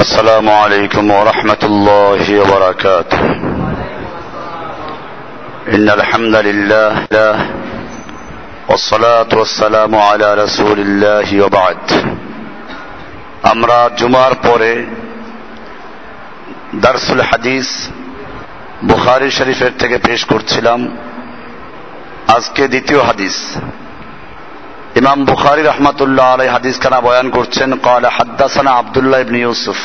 السلام عليكم ورحمة الله وبركاته إن الحمد لله له والصلاة والسلام على رسول الله وبعد আমরা জুমার পরে দারসুল হাদিস বুখারি শরীফের থেকে পেশ করছিলাম আজকে দ্বিতীয় হাদিস ইমাম বুখারি রহমতুল্লাহ আলাই হাদিস খানা বয়ান করছেন কল হাদ্দাসানা আবদুল্লাহ ইবনি ইউসুফ।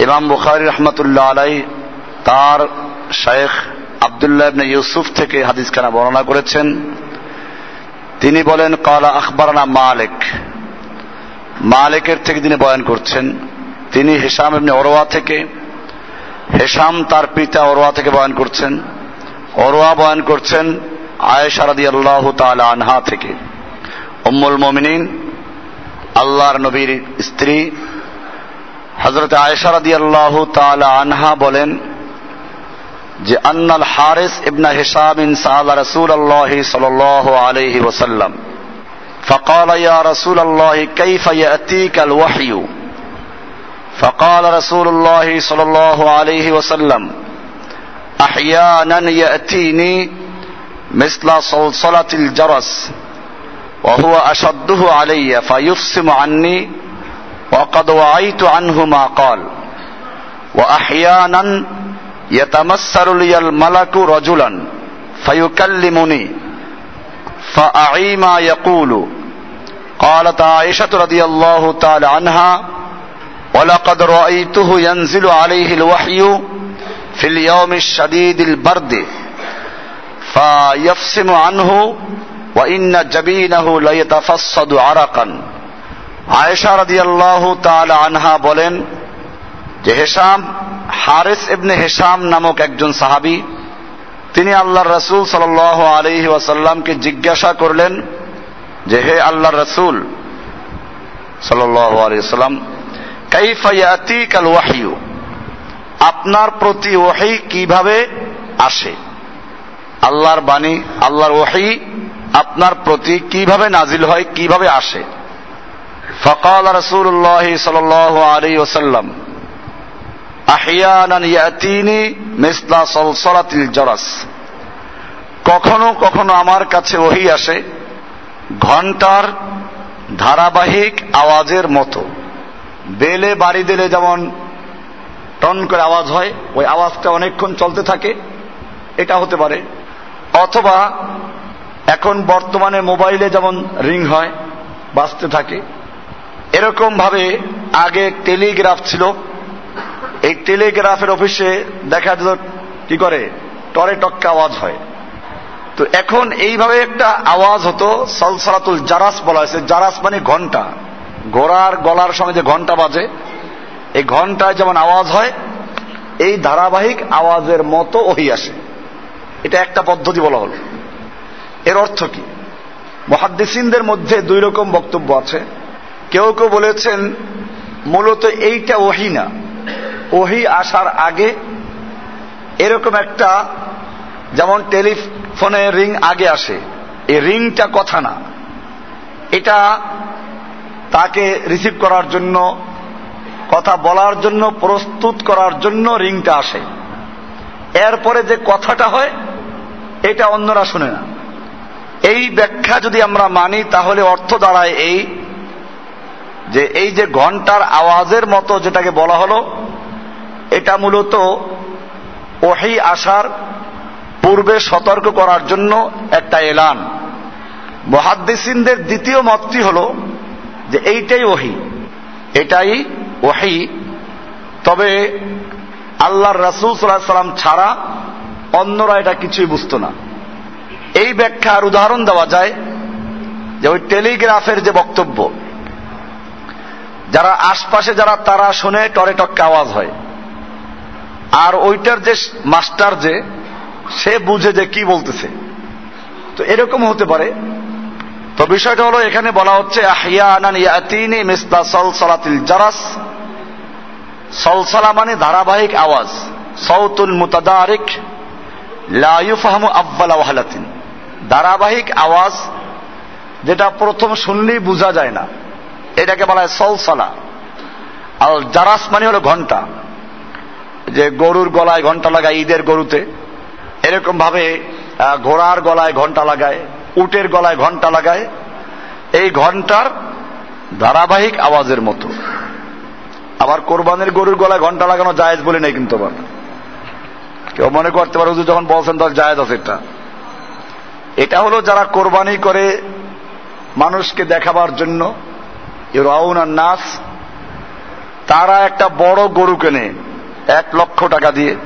ইমাম বুখারি রহমতুল্লাহ আলাই তার শেখ আবদুল্লাহ ইবনে ইউসুফ থেকে হাদিস খানা বর্ণনা করেছেন। তিনি বলেন কালা আখবরানা মালিক। মালিকের থেকে তিনি বয়ান করছেন, তিনি হেসাম এমনি অরোয়া থেকে হেসাম তার পিতা অরোয়া থেকে বয়ান করছেন। অরোয়া বয়ান করছেন আয়েশা রাদি আল্লাহ আনহা থেকে উম্মুল মমিনিন আল্লাহর নবীর স্ত্রী হজরত আয়েশা রাদি আল্লাহ আনহা বলেন যে আন্নাল হারিস ইবনা হিসাম ইন সাআলা রাসূল আল্লাহ সাল্লাল্লাহু আলাইহি ওয়াসাল্লাম فقال يا رسول الله كيف يأتيك الوحي فقال رسول الله صلى الله عليه وسلم أحيانا يأتيني مثل صلصلة الجرس وهو أشده علي فيفصم عني وقد وعيت عنه ما قال. وأحيانا يتمثل لي الملك رجلا فيكلمني فأعي ما يقول. قالت عائشة رضي الله تعالى عنها ولقد رأيته ينزل عليه الوحي في اليوم الشديد البرد. আনহু আনহা বলেন যে হেসাম হারেস ইবনে হেসাম নামক একজন সাহাবী, তিনি আল্লাহর রসুল সাল্লাল্লাহু আলাইহি ওয়াসাল্লামকে জিজ্ঞাসা করলেন যে, হে আল্লাহর রসুল সাল্লাল্লাহু আলাইহি ওয়াসাল্লাম, কাইফা আপনার প্রতি ওয়াহি কীভাবে আসে? আল্লাহর বাণী, আল্লাহর ওহি আপনার প্রতি কীভাবে নাজিল হয়, কীভাবে আসে। ফকাল রসুল্লাহ সাল আলী ওসাল্লাম আহিয়ানান ইয়াতিনি মিসলা সলসলাতিল জরাস। কখনো কখনো আমার কাছে ওহি আসে ঘণ্টার ধারাবাহিক আওয়াজের মতো। বেলে বাড়ি দিলে যেমন টন করে আওয়াজ হয়, ওই আওয়াজটা অনেকক্ষণ চলতে থাকে, এটা হতে পারে। অথবা এখন বর্তমানে মোবাইলে যেমন রিং হয়, বাজতে থাকে, এরকম ভাবে আগে টেলিগ্রাফ ছিল। এই টেলিগ্রাফের অফিসে দেখা যেত কি করে? টরে টক্কা আওয়াজ হয়। তো এখন এইভাবে একটা আওয়াজ হতো, সলসলাতুল জারাস বলা হয়েছে। জারাস মানে ঘণ্টা। ঘোড়ার গলার সঙ্গে যে ঘণ্টা বাজে, এই ঘন্টায় যেমন আওয়াজ হয়, এই ধারাবাহিক আওয়াজের মতো ওহি আসে। এটা একটা পদ্ধতি বলা হল। এর অর্থ কি? মহাদ্দিসিনদের মধ্যে দুই রকম বক্তব্য আছে। কেউ কেউ বলেছেন, মূলত এইটা ওহি না। ওহি আসার আগে এরকম একটা, যেমন টেলিফোনে রিং আগে আসে, এই রিংটা কথা না। এটা তাকে রিসিভ করার জন্য, কথা বলার জন্য, প্রস্তুত করার জন্য রিংটা আসে। এরপরে যে কথাটা হয় এটা অন্যরা শুনে না। এই ব্যাখ্যা যদি আমরা মানি, তাহলে অর্থ দাঁড়ায় এই যে এই যে ঘণ্টার আওয়াজের মতো যেটাকে বলা হলো, এটা মূলত ওহি আসার পূর্বে সতর্ক করার জন্য একটা এলান। মহাদ্দিসিনদের দ্বিতীয় মতটি হল যে এইটাই ওহি, এটাই ওহি। তবে আল্লাহর রাসুল সাল্লাহ সাল্লাম ছাড়া অন্যরা এটা কিছুই বুঝত না। এই ব্যাখ্যা আর উদাহরণ দেওয়া যায় যে ওই টেলিগ্রাফের যে বক্তব্য, যারা আশপাশে যারা তারা শুনে টরে টক্কে আওয়াজ হয়। আর ওইটার যে মাস্টার যে, সে বুঝে যে কি বলতেছে। তো এরকম হতে পারে। তো বিষয়টা হলো এখানে বলা হচ্ছে জারাস। সলসলা মানে ধারাবাহিক আওয়াজ সৌতুল মুতাদারিক। ধারাবাহিক আওয়াজ যেটা প্রথম শুনলেই বোঝা যায় না। এটাকে বলা হয় সলসলা। আর জারাস মানে হলো ঘণ্টা। যে গরুর গলায় ঘণ্টা লাগায় ঈদের গরুতে। এরকম ভাবে ঘোড়ার গলায় ঘণ্টা লাগায়, উটের গলায় ঘণ্টা লাগায়। এই ঘণ্টার ধারাবাহিক আওয়াজের মতো। আবার কোরবানের গরুর গলায় ঘণ্টা লাগানো জায়েজ বলে নেই কিন্তু আবার। কেউ মনে করতে পারে যখন বলছেন তাহলে জায়েজ আছে এটা। এটা হলো যারা কোরবানি করে মানুষকে দেখাবার জন্য। নাস, তারা একটা বড় গরু কেনে এক লক্ষ টাকা দিয়ে।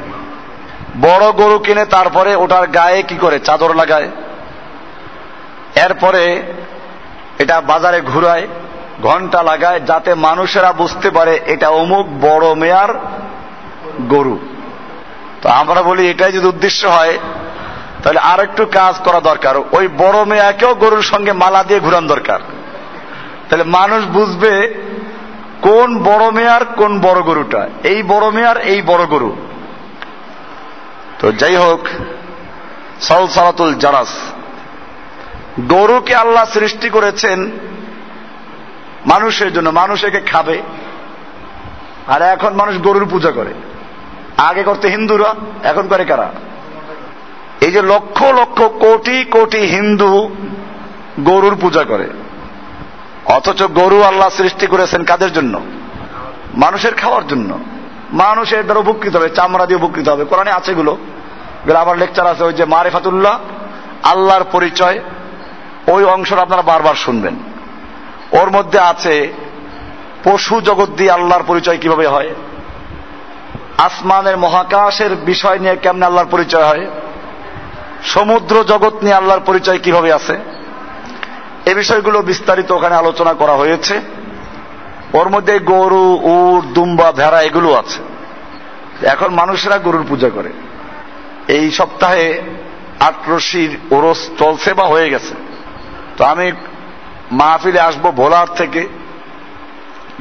বড় গরু কিনে তারপরে ওটার গায়ে কি করে? চাদর লাগায়। এরপরে এটা বাজারে ঘুরায়, ঘণ্টা লাগায়, যাতে মানুষেরা বুঝতে পারে এটা অমুক বড় মেয়ার গরু। তো আমরা বলি এটাই যদি উদ্দেশ্য হয়, তাহলে আর একটু কাজ করা দরকার। ওই বড় মেয়াকেও গরুর সঙ্গে মালা দিয়ে ঘুরান দরকার। তাহলে মানুষ বুঝবে কোন বড় মেয়ার কোন বড় গরুটা। এই বড় মেয়ার এই বড় গরু। তো যাই হোক সল সালাতুল জারাস। গরুকে আল্লাহ সৃষ্টি করেছেন মানুষের জন্য। মানুষ একে খাবে। আর এখন মানুষ গরুর পূজা করে। আগে করতে হিন্দুরা, এখন করে কারা? এই যে লক্ষ লক্ষ কোটি কোটি হিন্দু গরুর পূজা করে, অথচ গরু আল্লাহ সৃষ্টি করেছেন কাদের জন্য? মানুষের খাওয়ার জন্য। মানুষের দ্বারা উপকৃত হবে, চামড়া দিয়ে উপকৃত হবে। কোরআনে আছে গুলো আবার লেকচার আছে ওই যে মারেফাতুল্লাহ, আল্লাহর পরিচয়, ওই অংশটা আপনারা বারবার শুনবেন। ওর মধ্যে আছে পশু জগৎ দিয়ে আল্লাহর পরিচয় কীভাবে হয়? আসমানের মহাকাশের বিষয় নিয়ে কেমনে আল্লাহর পরিচয় হয়? সমুদ্র জগৎ নিয়ে আল্লাহর পরিচয় কীভাবে আছে? এ বিষয়গুলো বিস্তারিত ওখানে আলোচনা করা হয়েছে। ওর মধ্যে গরু, উট, দুম্বা, ভেড়া এগুলো আছে। এখন মানুষেরা গরুর পূজা করে। এই সপ্তাহে আটরশির ওরস চলছে বা হয়ে গেছে। তো আমি মাহফিলে আসব ভোলার থেকে।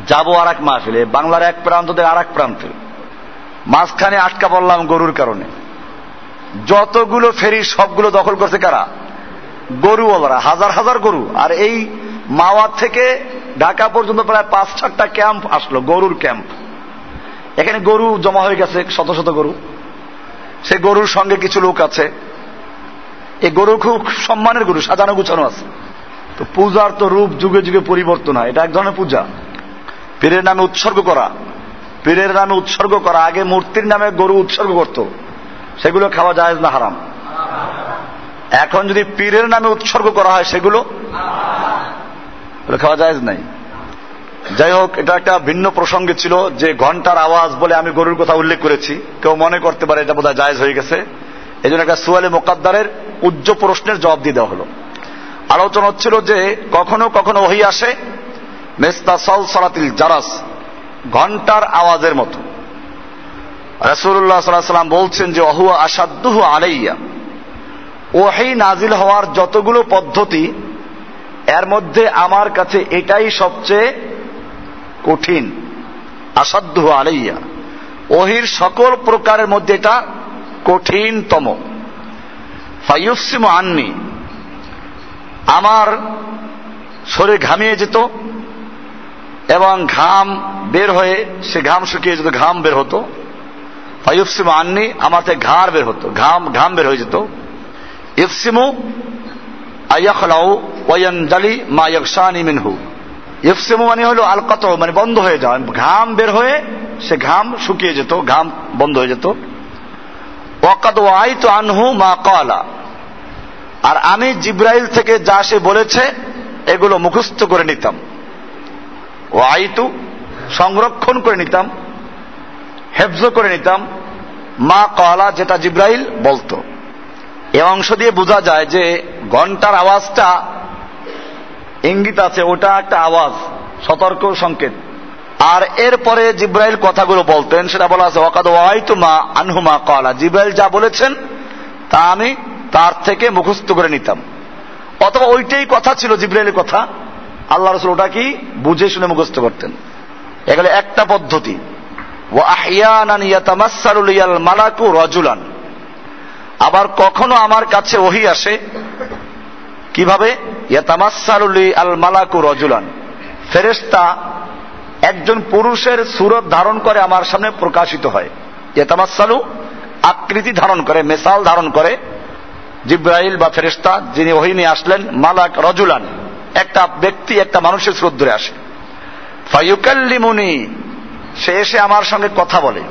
যাব আর এক মাহফিলে। বাংলার এক প্রান্ত থেকে আর এক প্রান্তে। মাঝখানে আটকা পড়লাম গরুর কারণে। যতগুলো ফেরি সবগুলো দখল করছে কারা? গরুওয়ালারা, হাজার হাজার গরু। আর এই মাওয়ার থেকে ঢাকা পর্যন্ত প্রায় পাঁচ সাতটা ক্যাম্প আসলো, গরুর ক্যাম্প। এখানে গরু জমা হয়ে গেছে, শত শত গরু। সে গরুর সঙ্গে কিছু লোক আছে। এই গরু খুব সম্মানের গরু, সাজানো গুছানো আছে। তো পূজার তো রূপ যুগে যুগে পরিবর্তন হয়। এটা এক ধরনের পূজা। পীরের নামে উৎসর্গ করা। পীরের নামে উৎসর্গ করা, আগে মূর্তির নামে গরু উৎসর্গ করত। সেগুলো খাওয়া যায় না হারাম? এখন যদি পীরের নামে উৎসর্গ করা হয়, সেগুলো খাওয়া যায় নাই। যাই হোক, এটা একটা ভিন্ন প্রসঙ্গে ছিল যে ঘণ্টার আওয়াজ বলে আমি গরুর কথা উল্লেখ করেছি। কেউ মনে করতে পারে এটা বোধহয় জায়জ হয়ে গেছে। এই জন্য একটা সুয়ালে মোকাদ্দারের উজ্জ প্রশ্নের জবাব দিয়ে দেওয়া হলো। আলোচনা হচ্ছিল যে কখনো কখনো ওহি আসে মেস্তা সল সলাতিল জারাস। ঘণ্টার আওয়াজের মতো। রসুল্লাহ সাল্লাম বলছেন যে অহুয়া আসাদ্দুহ আলাইয়া। ওহি নাজিল হওয়ার যতগুলো পদ্ধতি, এর মধ্যে আমার কাছে এটাই সবচেয়ে কঠিন। আসাধ্য আলাইয়া। ওহির সকল প্রকারের মধ্যে এটা কঠিনতম। ফাইসিম আননি। আমার শরীর ঘামিয়ে যেত। এবং ঘাম বের হয়ে, সে ঘাম শুকিয়ে যেত, ঘাম বের হতো। ফাইফসিম আননি আমার থেকে ঘাড় বের হতো, ঘাম ঘাম বের হয়ে যেত। ইফসিমু আয়াখলাউ ওয়ানজালি মা ইয়াকশানি মিনহু। ইফসিমু মানে হলো আলকাত মানে বন্ধ হয়ে যাওয়া। ঘাম বের হয়ে, সে ঘাম শুকিয়ে যেত, ঘাম বন্ধ হয়ে যেত। ওয়াকাদ ওয়াইতু আনহু মা কালা আর আমি জিব্রাইল থেকে যা সে বলেছে, এগুলো মুখস্থ করে নিতাম। ও আইতু সংরক্ষণ করে নিতাম, হেফজ করে নিতাম, মা কলা যেটা জিব্রাইল বলতো। এ অংশ দিয়ে বোঝা যায় যে ঘণ্টার আওয়াজটা, ইঙ্গিত আছে, ওটা একটা আওয়াজ, সতর্ক সংকেত। আর এরপরে জিব্রাইল কথাগুলো বলতেন, সেটা বলা আছে ওকাদ ওয়াইতু মা আনহুমা কলা জিব্রাইল যা বলেছেন, তা আমি তার থেকে মুখস্থ করে নিতাম। অথবা ওইটাই কথা ছিল জিব্রাইলের কথা আল্লাহ রসুল ওটা কি? বুঝে শুনে মুখস্থ করতেন। এগুলো একটা পদ্ধতি। মালাকু রজুলান। আবার কখনো আমার কাছে ওহি আসে। কীভাবে? আল মালাকু রজুলান। ফেরেস্তা একজন পুরুষের সুরত ধারণ করে আমার সামনে প্রকাশিত হয়। এতামাসালু আকৃতি ধারণ করে, মেসাল ধারণ করে। জিব্রাইল বা ফেরেস্তা যিনি ওহি নিয়ে আসলেন, মালাক রজুলান। একটা ব্যক্তি, একটা মানুষের স্রোত ধরে আসে। ফাইকাল্লিমুনি সে এসে আমার সঙ্গে কথা বলে।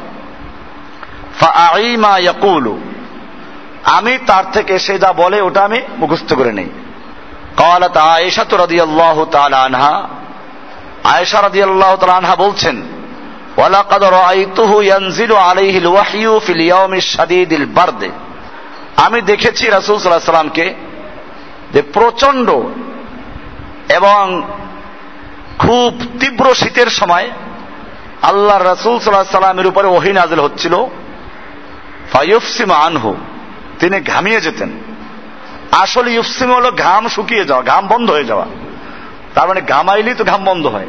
আমি তার থেকে সে যা বলে ওটা আমি মুখস্থ করে নেই। কালাত আয়েশা তো রাদি আল্লাহ আনহা, আয়েশা রাদি আল্লাহ আনহা বলছেন ওয়ালা কাদর ওয়ালাকাদ রাআইতুহু ইয়ানজিলু আলাইহিল ওয়াহয়ু ফিল ইয়াউমিশ শাদীদিল বারদে। আমি দেখেছি রাসূল সাল্লাল্লাহু আলাইহি সাল্লামকে যে প্রচণ্ড এবং খুব তীব্র শীতের সময় আল্লাহ রসুল আলাইহি সাল্লামের উপরে ওহী নাযিল হচ্ছিল। ফায়ুফসিমা আনহু, তিনি ঘামিয়ে যেতেন। আসলে ইউফসিম হলো ঘাম শুকিয়ে যাওয়া, ঘাম বন্ধ হয়ে যাওয়া। তার মানে ঘামাইলেই তো ঘাম বন্ধ হয়।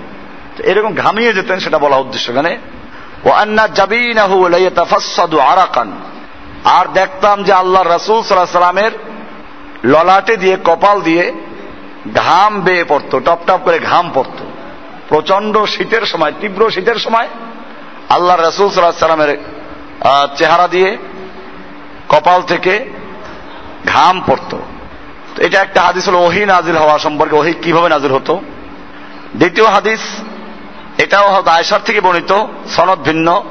তো এরকম ঘামিয়ে যেতেন সেটা বলা উদ্দেশ্য। এখানে ও আন্না জাবিনাহু লাইয়াতাফাসসাদু আরাকান। আর দেখতাম যে আল্লাহ রাসূল সাল্লাল্লাহু সাল্লামের ললাটে দিয়ে, কপাল দিয়ে ঘাম বেয়ে পড়তো, টপ টপ করে ঘাম পড়তো। প্রচণ্ড শীতের সময়, তীব্র শীতের সময় আল্লাহ রাসূল সাল্লাল্লাহু সাল্লামের চেহারা দিয়ে কপাল থেকে ঘাম পড়তো। এটা একটা হাদিস হলো, ওহি নাজিল হওয়া সম্পর্কে, ওহি কীভাবে নাজিল হতো? দ্বিতীয় হাদিস, এটাও আয়সার থেকে বর্ণিত, সনদ ভিন্ন।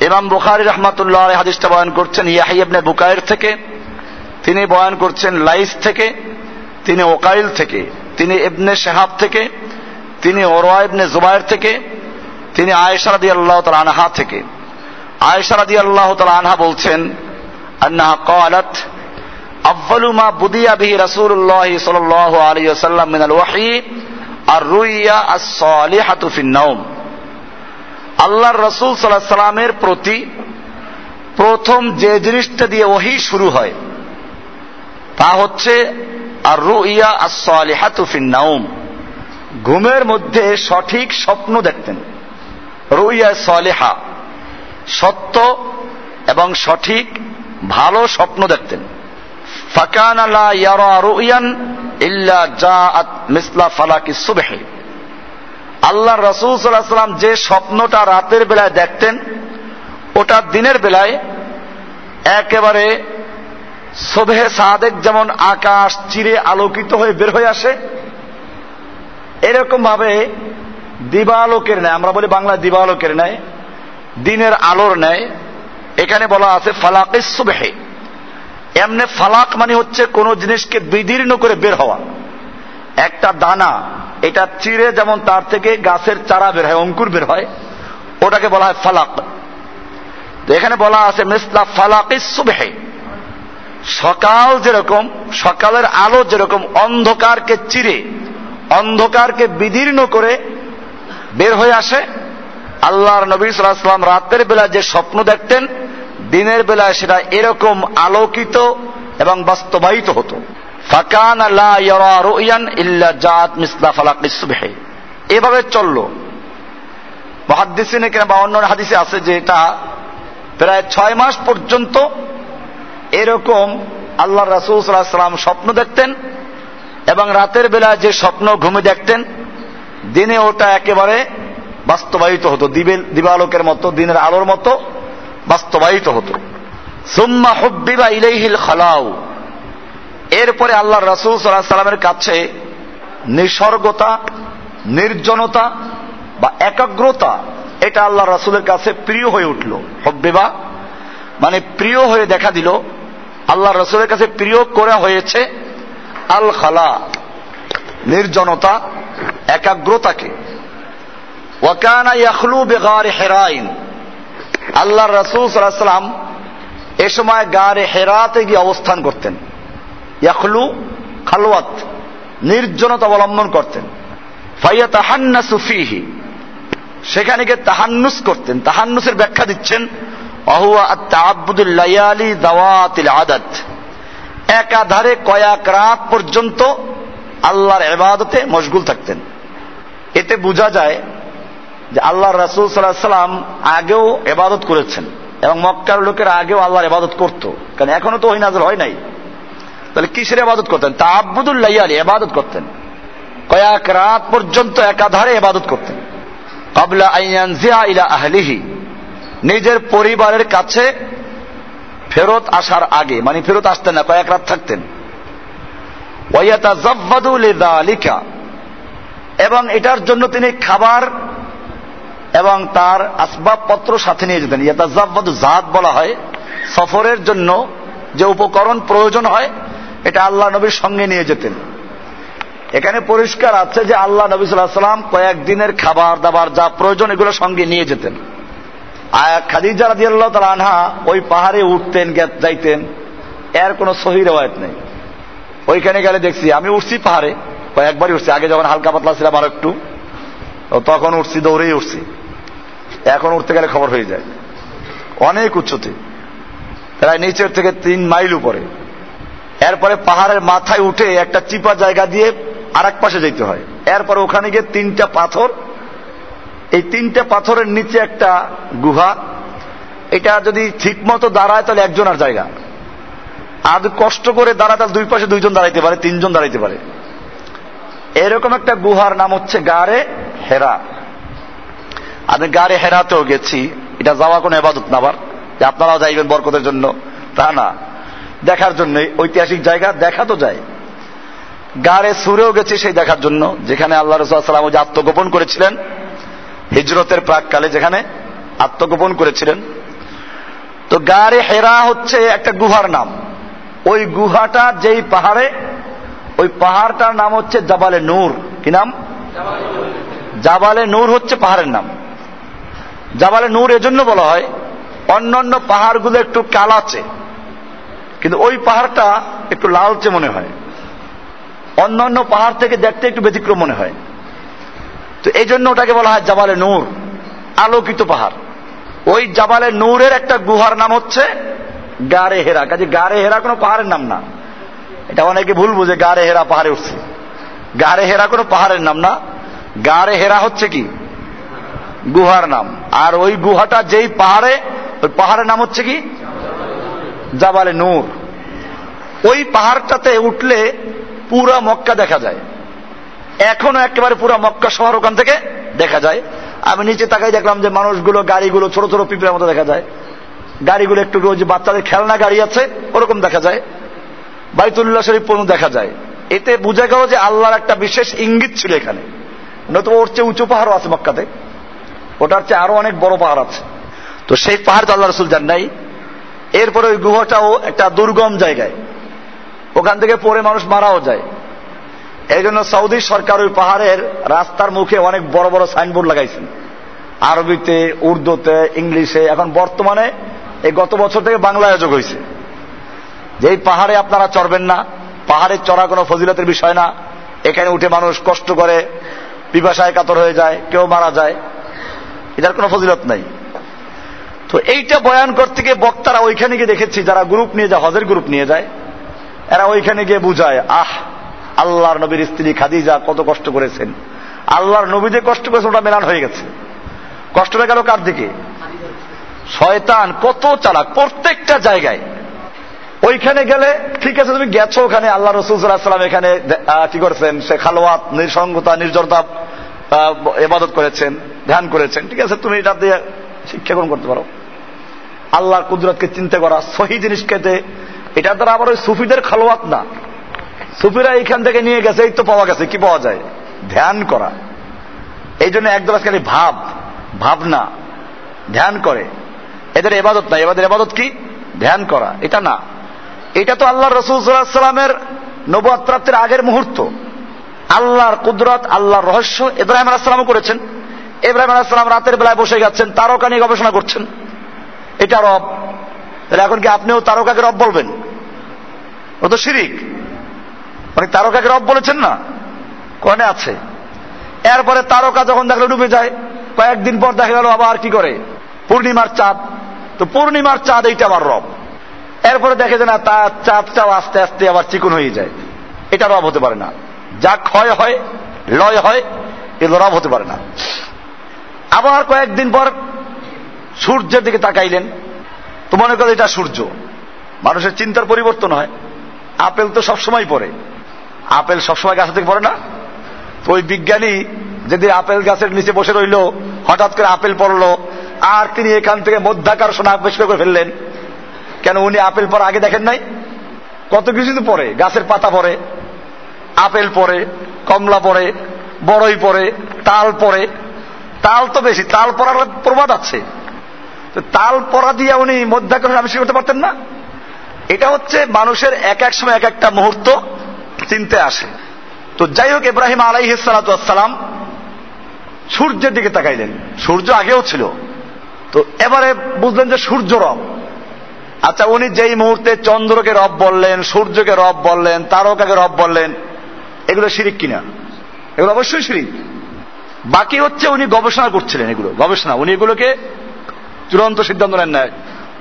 ইমাম বুখারি রহমাতুল্লাহ হাদিসটা বয়ান করছেন ইয়াহিবনে বুকায়ের থেকে। তিনি বয়ান করছেন, লাইস থেকে। তিনি ওকাইল থেকে তিনি ইবনে শেহাব থেকে তিনি ওরওয়া ইবনে জুবায়ের থেকে তিনি আয়েশা রাদি আল্লাহ তাল আনহা থেকে আয়েশা রাদি আল্লাহ তাল আনহা বলছেন আন্নাহা قالت أول ما بدي به رسول الله صلى الله عليه وسلم من الوحي الرؤيا الصالحة في النوم আল্লাহর রসুল সাল্লাহ সাল্লামের প্রতি প্রথম যে জিনিসটা দিয়ে ওহি শুরু হয় তা হচ্ছে আর রুইয়া আসলিহাতুফিন নাউম ঘুমের মধ্যে সঠিক স্বপ্ন দেখতেন। রুইয়া সলেহা, সত্য এবং সঠিক ভালো স্বপ্ন দেখতেন। ফাকান লা ইয়ারা রুয়ান ইল্লা জাআত মিসলা ফালাকি সুবহি। আল্লাহ রসুল সাল্লাম যে স্বপ্নটা রাতের বেলায় দেখতেন, ওটা দিনের বেলায় একেবারে সোভে সাদেক যেমন আকাশ চিরে আলোকিত হয়ে বের হয়ে আসে এরকম ভাবে দিবালোকের ন্যায়, আমরা বলি বাংলা দিবালোকের ন্যায়, দিনের আলোর ন্যায়, এখানে বলা আছে ফালাকিস সুবহে। এমনি ফালাক মানে হচ্ছে কোন জিনিসকে বিদীর্ণ করে বের হওয়া। একটা দানা, এটা চিরে যেমন তার থেকে গাছের চারা বের হয়, অঙ্কুর বের হয়, ওটাকে বলা হয় ফালাক। তো এখানে বলা আছে মিসলা ফালাকিস সুবহে। সকাল যেরকম, সকালের আলো যেরকম, অন্ধকারকে চিরে, অন্ধকারকে বিদীর্ণ করে বের হয়ে আসে। আল্লাহর নবী সাল্লাম রাতের বেলা যে স্বপ্ন দেখতেন, দিনের বেলায় সেটা এরকম আলোকিত এবং বাস্তবায়িত হতো। ফাকান এভাবে চলল। মহাদিসিনে কিনা বা অন্য হাদিসে আছে যে এটা প্রায় ছয় মাস পর্যন্ত এরকম আল্লাহ রাসুল সাল্লাম স্বপ্ন দেখতেন এবং রাতের বেলায় যে স্বপ্ন ঘুমে দেখতেন, দিনে ওটা একেবারে বাস্তবায়িত হতো দিবালোকের মতো, দিনের আলোর মতো বাস্তবায়িত হতো। সুম্মা হব্বিবা ইলাইহিল খালাউ। এরপরে আল্লাহ রাসুল সাল্লাহ সাল্লামের কাছে নিসর্গতা, নির্জনতা বা একাগ্রতা, এটা আল্লাহ রাসুলের কাছে প্রিয় হয়ে উঠল। হব্বিবা মানে প্রিয় হয়ে দেখা দিল। আল্লাহ রসুলের কাছে প্রিয় করা হয়েছে আল খালা, নির্জনতা, একাগ্রতাকে। ওয়াকানা ইয়াখলু বেগার হেরাইন। আল্লাহ রসুল সাল্লাম এ সময় গারে হেরাতে গিয়ে অবস্থান করতেন। ইয়াখলু খালওয়াত, নির্জনতা অবলম্বন করতেন। ফাইয়া তাহান্না সুফিহি সেখানে গিয়ে তাহান্নুস করতেন। তাহান্নুসের ব্যাখ্যা দিচ্ছেন একাধারে কয়েক রাত পর্যন্ত আল্লাহর এবাদতে মশগুল থাকতেন। এতে বোঝা যায় যে আল্লাহ রাসুল সাল্লাহ সাল্লাম আগেও এবাদত করেছেন এবং মক্কার লোকের আগেও আল্লাহর এবাদত করত। কারণ এখনও তো ওই নাজর হয় নাই। তাহলে কিসের এবাদত করতেন? তাহাবুদুল্লাহ আলী এবাদত করতেন। কয়েক রাত পর্যন্ত একাধারে এবাদত করতেন। কাবলা আইয়ানজিয়া ইলা আহলিহি। নিজের পরিবারের কাছে ফেরত আসার আগে মানে ফেরত আসতেন না, কয়েক রাত থাকতেন। এবং এটার জন্য তিনি খাবার এবং তার আসবাবপত্র সাথে নিয়ে যেতেন। ইয়াতা জাব্বাদু জাহাদ বলা হয়, সফরের জন্য যে উপকরণ প্রয়োজন হয়, এটা আল্লাহ নবীর সঙ্গে নিয়ে যেতেন। এখানে পরিষ্কার আছে যে আল্লাহ নবী সাল্লাহ সাল্লাম কয়েকদিনের খাবার দাবার যা প্রয়োজন এগুলো সঙ্গে নিয়ে যেতেন। খাদিজা রাজি আল্লাহ তালা আনহা ওই পাহাড়ে উঠতেন যাইতেন। এর কোনো সহি রেওয়ায়ত নেই। ওইখানে গেলে দেখছি, আমি উঠছি পাহাড়ে কয়েকবারই উঠছি, আগে যখন হালকা পাতলা ছিলাম আর একটু তখন উঠছি, দৌড়েই উঠছি। এখন উঠতে গেলে খবর হয়ে যায়। অনেক উচ্চতে, প্রায় নিচের থেকে তিন মাইল উপরে। এরপরে পাহাড়ের মাথায় উঠে একটা চিপা জায়গা দিয়ে আর পাশে যেতে হয়। এরপরে ওখানে গিয়ে তিনটা পাথর এই তিনটা পাথরের নিচে একটা গুহা। এটা যদি ঠিক মতো দাঁড়ায়, তাহলে একজন আর জায়গা। আর কষ্ট করে দাঁড়ায়, তাহলে দুই পাশে দুইজন দাঁড়াইতে পারে, তিনজন দাঁড়াইতে পারে। এরকম একটা গুহার নাম হচ্ছে গাড়ে হেরা। আমি গাড়ে হেরাতেও গেছি। এটা যাওয়া কোনো এবাদত না আবার। যে আপনারাও যাইবেন বরকতের জন্য। তা না। দেখার জন্য, ঐতিহাসিক জায়গা, দেখা তো যায়। গাড়ে সুরেও গেছি সেই দেখার জন্য, যেখানে আল্লাহ রসুলাম যে আত্মগোপন করেছিলেন। হিজরতের প্রাককালে যেখানে আত্মগোপন করেছিলেন। তো গাড়ে হেরা হচ্ছে একটা গুহার নাম। ওই গুহাটা যেই পাহাড়ে, ওই পাহাড়টার নাম হচ্ছে জাবালে নূর। কি নাম? জাবালে নূর হচ্ছে পাহাড়ের নাম। জাবালে নূর এজন্য বলা হয়, অন্যান্য পাহাড়গুলো একটু কালাচে, কিন্তু ওই পাহাড়টা একটু লালচে মনে হয়। অন্যান্য পাহাড় থেকে দেখতে একটু ব্যতিক্রম মনে হয়। তো এই জন্য ওটাকে বলা হয় জাবালে নূর, আলোকিত পাহাড়। ওই জাবালে নূরের একটা গুহার নাম হচ্ছে গাড়ে হেরা। কাজে গাড়ে হেরা কোনো পাহাড়ের নাম না। এটা অনেকে ভুল বুঝে গাড়ে হেরা পাহাড়ে উঠছে। গাড়ে হেরা কোনো পাহাড়ের নাম না। গাড়ে হেরা হচ্ছে কি? গুহার নাম। আর ওই গুহাটা যেই পাহাড়ে, ওই পাহাড়ের নাম হচ্ছে কি? জাবালে নূর। ওই পাহাড়টাতে উঠলে পুরা মক্কা দেখা যায়। এখনও একেবারে পুরা মক্কা শহর ওখান থেকে দেখা যায়। আমি নিচে তাকাই দেখলাম যে মানুষগুলো, গাড়িগুলো, ছোট ছোট পিঁপড়ের মতো দেখা যায়। গাড়িগুলো একটু যে বাচ্চাদের খেলনা গাড়ি আছে, ওরকম দেখা যায়। বাইতুল্লাহ শরীফ পর্যন্ত দেখা যায়। এতে বুঝা গেল যে আল্লাহর একটা বিশেষ ইঙ্গিত ছিল এখানে। নয়তো ওর চেয়ে উঁচু পাহাড়ও আছে মক্কাতে। ওটার চেয়ে আরও অনেক বড় পাহাড় আছে। তো সেই পাহাড় তো আল্লাহ রসুল যান নাই। এরপরে ওই গুহাটাও একটা দুর্গম জায়গায়। ওখান থেকে পরে মানুষ মারাও যায়। এই জন্য সৌদি সরকার ওই পাহাড়ের রাস্তার মুখে অনেক বড় বড় সাইনবোর্ড লাগাইছেন। আরবিতে, উর্দুতে, ইংলিশে, এখন বর্তমানে এই গত বছর থেকে বাংলায় যোগ হয়েছে যে পাহাড়ে আপনারা চড়বেন না, পাহাড়ে চড়া কোনো ফজিলতের বিষয় না। এখানে উঠে মানুষ কষ্ট করে, পিপাসায় কাতর হয়ে যায়, কেউ মারা যায়। এটার কোনো ফজিলত নাই। তো এইটা বয়ান করতে গিয়ে বক্তারা ওইখানে গিয়ে দেখেছি, যারা গ্রুপ নিয়ে যায়, হজের গ্রুপ নিয়ে যায়, এরা ওইখানে গিয়ে বুঝায়, আহ আল্লাহর নবীর স্ত্রী খাদিজা কত কষ্ট করেছেন। আল্লাহর নবী যে কষ্ট করেছে ওটা মেলান হয়ে গেছে। কষ্টটা গেল কার দিকে? শয়তান কত চালাক, প্রত্যেকটা জায়গায়। ওইখানে গেলে, ঠিক আছে, তুমি গেছো ওখানে, আল্লাহ রসুলাম এখানে কি করেছেন? সে খালোয়াত নিঃসঙ্গতা নির্জনতা এবাদত করেছেন, ধ্যান করেছেন। ঠিক আছে, তুমি এটা দিয়ে শিক্ষা গ্রহণ করতে পারো। আল্লাহর কুদরতকে চিন্তা করা, সহি জিনিস খেতে এটা দ্বারা আবার ওই সুফিদের খালোয়াত না। সুফিরা এইখান থেকে নিয়ে গেছে, এই তো পাওয়া গেছে, কি পাওয়া যায়? ধ্যান করা। এই জন্য একদল খালি ভাব, ভাবনা, ধ্যান করে। এদের এবাদত না এবাদের এবাদত কি? ধ্যান করা। এটা না। এটা তো আল্লাহ রসুল সাল্লামের আগের মুহূর্ত। আল্লাহর কুদরত, আল্লাহর রহস্য। ইব্রাহিম আলাহামও করেছেন। ইব্রাহিম আলাহাম রাতের বেলায় বসে গেছেন, তারকা নিয়ে গবেষণা করছেন। এটা রব। এখন কি আপনিও তারকাকে রব বলবেন? ও তো শিরিক। মানে তারকাকে রব বলেছেন না? কনে আছে। এরপরে তারকা যখন দেখল ডুবে যায়, কয়েকদিন পর দেখা গেল আবার কি করে? পূর্ণিমার চাঁদ। তো পূর্ণিমার চাঁদ এইটা আমার রব। এরপরে দেখে যে না তার চাঁদটাও আস্তে আস্তে আবার চিকুন হয়ে যায়। এটা রব হতে পারে না। যা ক্ষয় হয়, লয় হয়, এগুলো রব হতে পারে না। আবার কয়েকদিন পর সূর্যের দিকে তাকাইলেন। তো মনে করো এটা সূর্য। মানুষের চিন্তার পরিবর্তন হয়। আপেল তো সবসময় পড়ে। আপেল সবসময় গাছ থেকে পড়ে না? তো ওই বিজ্ঞানী যদি আপেল গাছের নিচে বসে রইল, হঠাৎ করে আপেল পড়ল, আর তিনি এখান থেকে মধ্যাকর্ষণ আবিষ্কার করে ফেললেন। কেন উনি আপেল পর আগে দেখেন নাই? কত কিছু পরে গাছের পাতা পরে আপেল পরে কমলা পরে বড়ই পরে তাল পরে তাল তো বেশি, তাল পড়ার প্রবাদ আছে। তাল পরা দিয়ে উনি মধ্যাকর্ষণ আবিষ্কার করতে পারতেন না? এটা হচ্ছে মানুষের এক এক সময় এক একটা মুহূর্ত চিনতে আসে। তো যাই হোক, ইব্রাহিম আলাইহিসালাম সূর্যের দিকে তাকাইলেন। সূর্য আগেও ছিল। তো এবারে বুঝলেন যে সূর্য রব। আচ্ছা উনি যেই মুহূর্তে চন্দ্রকে রব বললেন, সূর্যকে রব বললেন, তারকাকে রব বললেন, এগুলো শিরিক কিনা? এগুলো অবশ্যই শিরিক। বাকি হচ্ছে উনি গবেষণা করছিলেন এগুলো, গবেষণা। উনি এগুলোকে চূড়ান্ত সিদ্ধান্ত নেন নাই।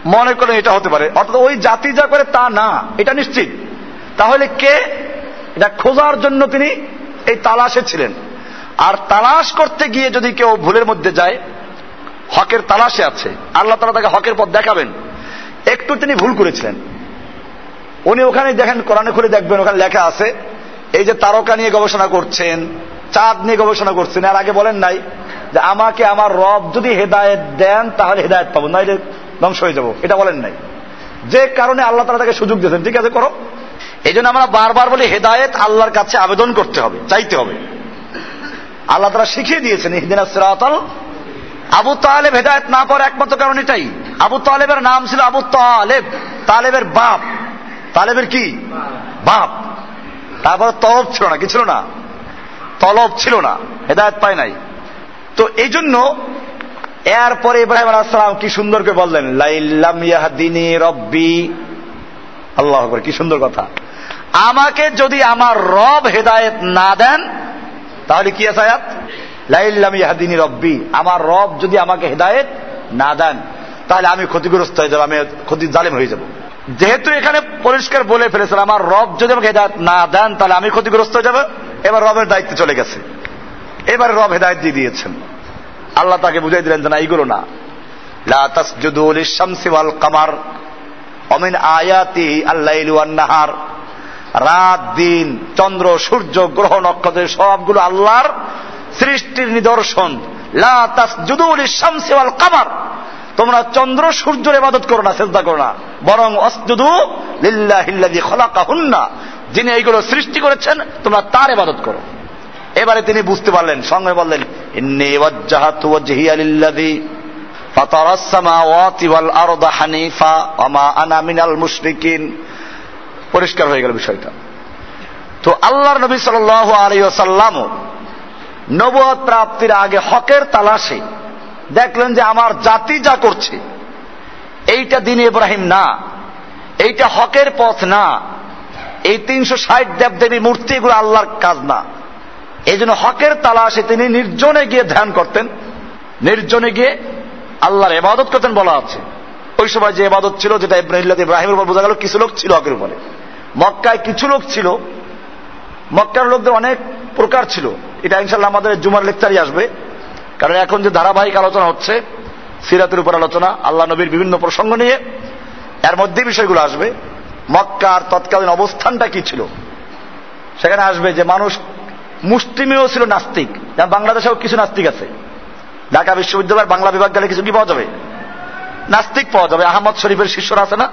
মনে করেন এটা হতে পারে। অর্থাৎ ওই জাতি যা করে তা না, এটা নিশ্চিত। তাহলে কে এটা খোঁজার জন্য তিনি এই তালাশে ছিলেন। আর তালাশ করতে গিয়ে যদি কেউ ভুলের মধ্যে যায়, হকের তালাশে আছে। আল্লাহ তালা তাকে হকের পথ দেখাবেন। একটু তিনি ভুল করেছিলেন। উনি ওখানে দেখেন, কোরআনে খুলে দেখবেন, ওখানে লেখা আছে, এই যে তারকা নিয়ে গবেষণা করছেন, চাঁদ নিয়ে গবেষণা করছেন আর আগে বলেন নাই যে আমাকে আমার রব যদি হেদায়ত দেন, তাহলে হেদায়ত পাবো, নাইলে ধ্বংস হয়ে যাব। এটা বলেন নাই। যে কারণে আল্লাহ তালা তাকে সুযোগ দিয়েছেন। ঠিক আছে, করো। এই জন্য আমরা বারবার বলি, হেদায়ত আল্লাহর কাছে আবেদন করতে হবে, চাইতে হবে। আল্লাহ তারা শিখিয়ে দিয়েছেন ইহদিনা সিরাতাল আবু তালেব হেদায়ত না করে একমাত্র কারণ এটাই। আবু তালেবের নাম ছিল আবু তালেব, তালেবের বাপ। তালেবের কি? বাপ। তারপরে তলব ছিল না, কি ছিল না? তলব ছিল না, হেদায়ত পায় নাই। তো এই জন্য এরপরে ইব্রাহিম আলাহাম কি সুন্দর করে বললেন, লাইল্লাম ইয়াহদিনী রব্বি। আল্লাহ কি সুন্দর কথা। আমাকে যদি আমার রব হেদায়েত না দেন, তাহলে কি আছে আয়াত? লাইল্লাম ইয়াহদিনী রব্বি, আমার রব যদি আমাকে হেদায়েত না দেন, তাহলে আমি ক্ষতিগ্রস্ত হয়ে যাব, আমি ক্ষতি জালেম হয়ে যাব। যেহেতু এখানে পরিষ্কার বলে ফেলেছেন, আমার রব যদি আমাকে হেদায়ত না দেন, তাহলে আমি ক্ষতিগ্রস্ত হয়ে যাব, এবার রবের দায়িত্ব চলে গেছে। এবার রব হেদায়ত দিয়ে দিয়েছেন। আল্লাহ তাকে বুঝাই দিলেন যে না, এইগুলো না। কামার অমিন আয়াতি আল্লাহ নাহার রাত, দিন, চন্দ্র, সূর্য, গ্রহ, নক্ষত্রের সবগুলো আল্লাহর সৃষ্টির নিদর্শন। কামার। তোমরা চন্দ্র, সূর্যের ইবাদত করো না চেষ্টা করো না। বরং অসজুদু লিল্লাহিল্লাযী খালাকাহুন্না। যিনি এইগুলো সৃষ্টি করেছেন, তোমরা তার ইবাদত করো। এবারে তিনি বুঝতে পারলেন, সঙ্গে বললেন, ইন্নী ওয়াজ্জাহাতু ফাতারাস সামাওয়াতি ওয়াল আরদা হানিফা, ওয়া মা আনা মিনাল মুশরিকিন। পরিষ্কার হয়ে গেল বিষয়টা। তো আল্লাহর নবী সাল্লাল্লাহু আলাইহি ওয়াসাল্লাম নবুয়ত প্রাপ্তির আগে হকের তালাশে দেখলেন যে আমার জাতি যা করছে, এইটা দিন ইব্রাহিম না, এইটা হকের পথ না, এই তিনশো ষাট মূর্তি এগুলো আল্লাহর কাজ না। এই জন্য হকের তালাশে তিনি নির্জনে গিয়ে ধ্যান করতেন, নির্জনে গিয়ে আল্লাহর এবাদত করতেন বলা আছে। ওই সময় যে এবাদত ছিল, যেটা ইব্রাহিমের উপর বোঝা গেল, কিছু লোক ছিল হকের উপরে। মক্কায় কিছু লোক ছিল, মক্কার লোকদের অনেক প্রকার ছিল। এটা ইনশাল্লাহ আমাদের জুমার লেকচারই আসবে। কারণ এখন যে ধারাবাহিক আলোচনা হচ্ছে, সিরাতের উপর আলোচনা, আল্লাহ নবীর বিভিন্ন প্রসঙ্গ নিয়ে, এর মধ্যে বিষয়গুলো আসবে। মক্কার তৎকালীন অবস্থানটা কি ছিল? সেখানে আসবে যে মানুষ মুসলিমেও ছিল নাস্তিক। যেমন বাংলাদেশেও কিছু নাস্তিক আছে। ঢাকা বিশ্ববিদ্যালয়ের বাংলা বিভাগ গেলে কিছু কি পাওয়া যাবে? নাস্তিক পাওয়া যাবে। আহমদ শরীফের শিষ্যরা আছে না?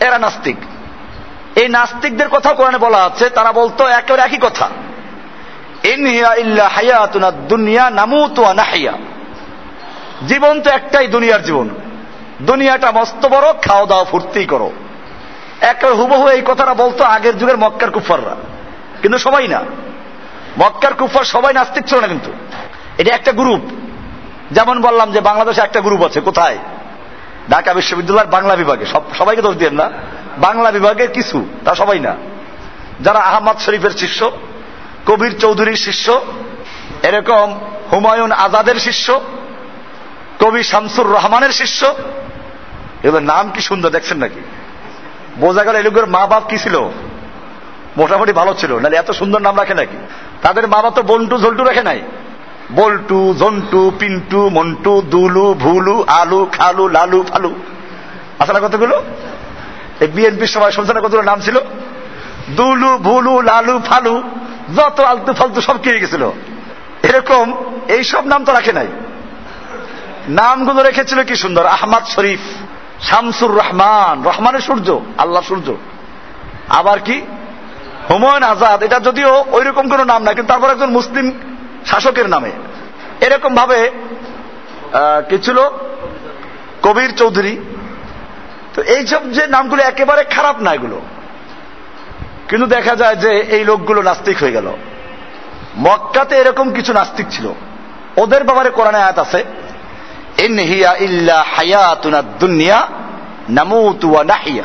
এরা নাস্তিক। এই নাস্তিকদের কথা কোরআনে বলা আছে, তারা বলতো একেবারে একই কথা। দুনিয়া জীবন তো একটাই দুনিয়ার জীবন। দুনিয়াটা মস্ত বড় খাওয়া দাওয়া ফুর্তি করো। একেবারে হুবহু এই কথাটা বলতো আগের যুগের মক্কার কুফাররা কিন্তু সবাই না। মক্কার কুফার সবাই নাস্তিক ছিল না কিন্তু। এটা একটা গ্রুপ। যেমন বললাম যে বাংলাদেশে একটা গ্রুপ আছে, কোথায়? ঢাকা বিশ্ববিদ্যালয়ের বাংলা বিভাগে। সব সবাইকে দোষ দিয়েন না। বাংলা বিভাগের কিছু, তা সবাই না। যারা আহমদ শরীফের শিষ্য, কবির চৌধুরীর শিষ্য, এরকম হুমায়ুন আজাদের শিষ্য, কবি শামসুর রহমানের শিষ্য এবার নাম কি সুন্দর, দেখছেন নাকি? বোঝা গেল এগুলোর মা বাপ কি ছিল? মোটামুটি ভালো ছিল, নাহলে এত সুন্দর নাম রাখে নাকি? তাদের মা বাপ তো বন্টু ঝল্টু রাখে নাই। বল্টু, জন্টু, পিন্টু, মন্টু, দুলু, ভুলু, আলু, খালু, লালু, ফালু। আসলে কতগুলো? এই বিএনপির সময় শুনছে না কতগুলো নাম ছিল? দুলু, ভুলু, লালু, ফালু, যত আলতু ফালতু সব কে গেছিল? এরকম এই সব নাম তো রাখে নাই। নামগুলো রেখেছিল কি সুন্দর? আহমদ শরীফ, শামসুর রহমান, রহমানের সূর্য আল্লাহ সূর্য। আবার কি? হুমায়ুন আজাদ, এটা যদিও ওই রকম কোন নাম না কিন্তু তারপর একজন মুসলিম শাসকের নামে। এরকম ভাবে কি ছিল? কবির চৌধুরী তো এইসব যে নামগুলো একেবারে খারাপ না এগুলো। কিন্তু দেখা যায় যে এই লোকগুলো নাস্তিক হয়ে গেল। মক্কাতে এরকম কিছু নাস্তিক ছিল। ওদের ব্যাপারে কোরআনে আয়াত আছে ইল্লা দুনিয়া নামুতু ওয়া নাহিয়া।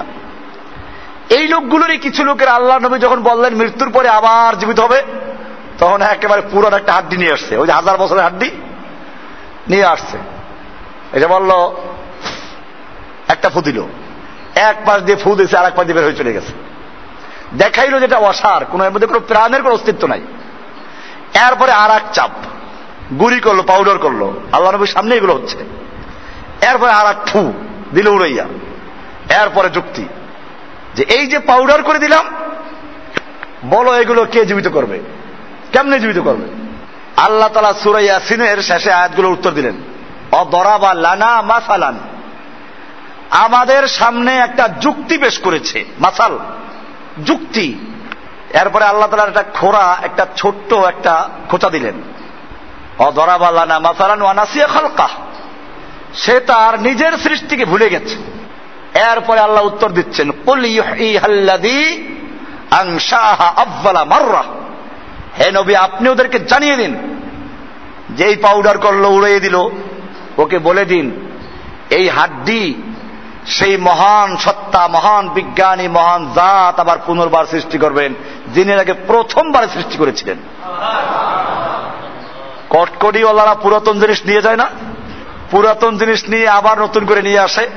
এই লোকগুলোরই কিছু লোকের আল্লাহ নবী যখন বললেন, মৃত্যুর পরে আবার জীবিত হবে, তখন একেবারে পুরো একটা হাড্ডি নিয়ে আসছে। ওই যে হাজার বছরের হাড্ডি নিয়ে আসছে। এটা বলল একটা ফু দিল। এক পাশ দিয়ে ফু দিয়েছে আর এক পাশ দিয়ে বের হয়ে চলে গেছে। দেখাইলো যেটা অসার, কোন এর মধ্যে কোনো প্রাণের কোনো অস্তিত্ব নাই। এরপরে আর এক চাপ, গুড়ি করল পাউডার করল। আল্লাহ নবীর সামনে এগুলো হচ্ছে। এরপরে আর এক ফু দিল উড়াইয়া। এরপরে যুক্তি, যে এই যে পাউডার করে দিলাম, বলো এগুলো কে জীবিত করবে? কেমনে জীবিত করবে? আল্লাহ তালা সুরাইয়া সিনের শেষে আয়াতগুলোর উত্তর দিলেন, অদরাবা লানা মাসালান। আমাদের সামনে একটা যুক্তি পেশ করেছে। মাসাল, যুক্তি। এরপরে আল্লাহ তালার একটা খোরা একটা ছোট্ট একটা খোঁচা দিলেন। অদরাবা লানা মাসালান ওয়ানাসিয়া খালকা সে তার নিজের সৃষ্টিকে ভুলে গেছে। এরপরে আল্লাহ উত্তর দিচ্ছেন হে নবী, আপনি ওদেরকে জানিয়ে দিন। যেই পাউডার করল, উড়িয়ে দিল, ওকে বলে দিন, এই হাড্ডি সেই মহান সত্তা, মহান বিজ্ঞানী, মহান জাত আবার পুনর্বার সৃষ্টি করবেন, যিনি আগে প্রথমবার সৃষ্টি করেছিলেন। কটকটিওয়ালারা পুরাতন জিনিস নিয়ে যায় না, পুরাতন জিনিস নিয়ে আবার নতুন করে নিয়ে আসে।